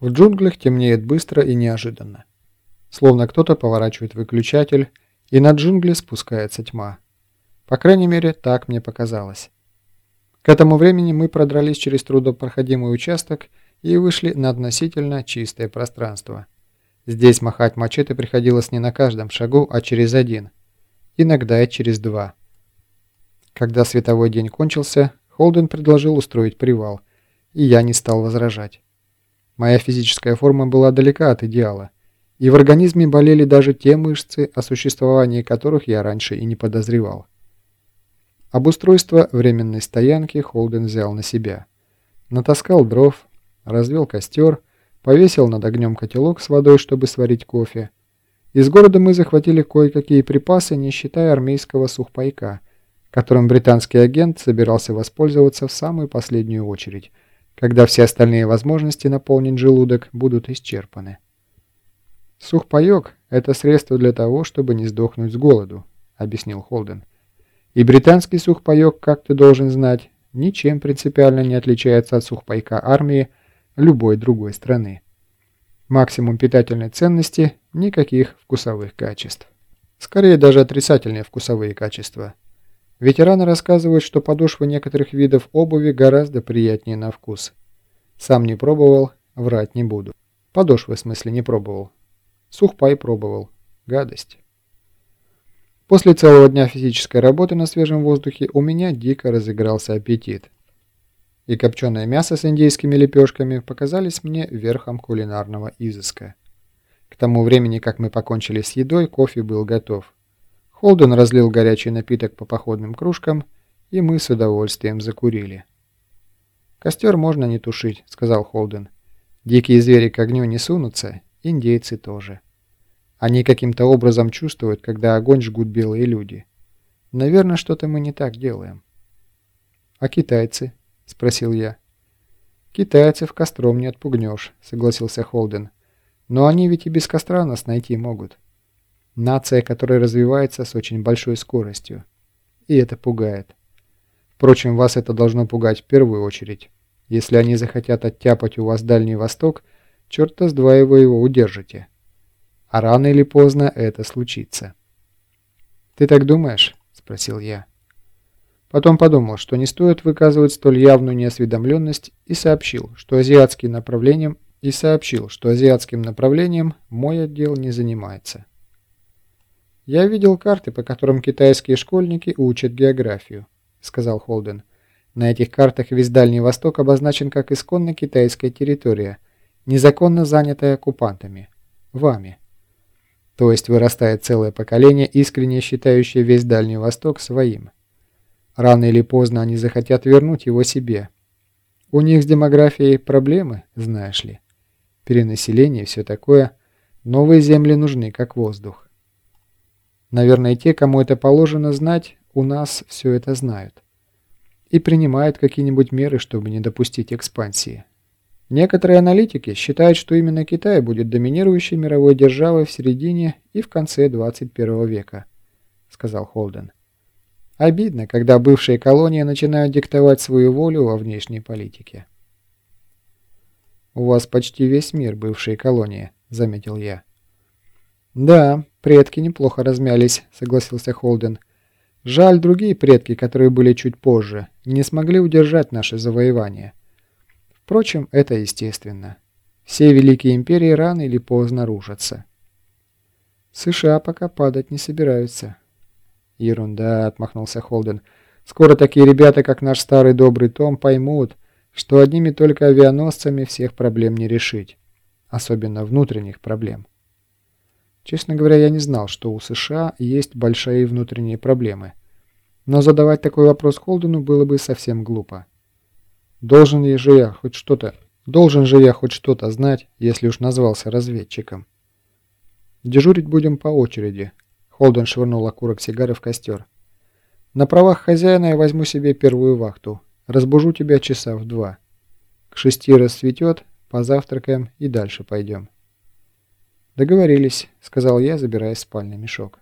В джунглях темнеет быстро и неожиданно. Словно кто-то поворачивает выключатель, и на джунгли спускается тьма. По крайней мере, так мне показалось. К этому времени мы продрались через трудопроходимый участок и вышли на относительно чистое пространство. Здесь махать мачете приходилось не на каждом шагу, а через один. Иногда и через два. Когда световой день кончился, Холден предложил устроить привал, и я не стал возражать. Моя физическая форма была далека от идеала, и в организме болели даже те мышцы, о существовании которых я раньше и не подозревал. Обустройство временной стоянки Холден взял на себя. Натаскал дров, развел костер, повесил над огнем котелок с водой, чтобы сварить кофе. Из города мы захватили кое-какие припасы, не считая армейского сухпайка, которым британский агент собирался воспользоваться в самую последнюю очередь, когда все остальные возможности наполнить желудок будут исчерпаны. «Сухпайок – это средство для того, чтобы не сдохнуть с голоду», – объяснил Холден. «И британский сухпайок, как ты должен знать, ничем принципиально не отличается от сухпайка армии любой другой страны. Максимум питательной ценности – никаких вкусовых качеств. Скорее даже отрицательные вкусовые качества. Ветераны рассказывают, что подошвы некоторых видов обуви гораздо приятнее на вкус. Сам не пробовал, врать не буду. Подошвы в смысле не пробовал. Сухпай пробовал. Гадость. После целого дня физической работы на свежем воздухе у меня дико разыгрался аппетит. И копченое мясо с индейскими лепешками показались мне верхом кулинарного изыска. К тому времени, как мы покончили с едой, кофе был готов. Холден разлил горячий напиток по походным кружкам, и мы с удовольствием закурили. «Костер можно не тушить», — сказал Холден. «Дикие звери к огню не сунутся, индейцы тоже». Они каким-то образом чувствуют, когда огонь жгут белые люди. Наверное, что-то мы не так делаем. «А китайцы?» – спросил я. «Китайцев костром не отпугнешь», – согласился Холден. «Но они ведь и без костра нас найти могут. Нация, которая развивается с очень большой скоростью. И это пугает. Впрочем, вас это должно пугать в первую очередь. Если они захотят оттяпать у вас Дальний Восток, черта с два вы его удержите». А рано или поздно это случится. «Ты так думаешь?» – спросил я. Потом подумал, что не стоит выказывать столь явную неосведомленность и сообщил, что азиатским направлением и сообщил, что азиатским направлением мой отдел не занимается. «Я видел карты, по которым китайские школьники учат географию», – сказал Холден. «На этих картах весь Дальний Восток обозначен как исконно китайская территория, незаконно занятая оккупантами. Вами». То есть вырастает целое поколение, искренне считающее весь Дальний Восток своим. Рано или поздно они захотят вернуть его себе. У них с демографией проблемы, знаешь ли. Перенаселение и все такое. Новые земли нужны, как воздух. Наверное, те, кому это положено знать, у нас все это знают. И принимают какие-нибудь меры, чтобы не допустить экспансии. Некоторые аналитики считают, что именно Китай будет доминирующей мировой державой в середине и в конце 21 века, сказал Холден. Обидно, когда бывшие колонии начинают диктовать свою волю во внешней политике. «У вас почти весь мир бывшие колонии», — заметил я. «Да, предки неплохо размялись», — согласился Холден. «Жаль, другие предки, которые были чуть позже, не смогли удержать наше завоевание. Впрочем, это естественно. Все великие империи рано или поздно рушатся. США пока падать не собираются. Ерунда, отмахнулся Холден. Скоро такие ребята, как наш старый добрый Том, поймут, что одними только авианосцами всех проблем не решить. Особенно внутренних проблем. Честно говоря, я не знал, что у США есть большие внутренние проблемы. Но задавать такой вопрос Холдену было бы совсем глупо. Должен же я хоть что-то... Должен же я хоть что-то знать, если уж назвался разведчиком. Дежурить будем по очереди. Холден швырнул окурок сигары в костер. На правах хозяина я возьму себе первую вахту. Разбужу тебя часа в два. К шести рассветет, позавтракаем и дальше пойдем. «Договорились», — сказал я, забирая спальный мешок.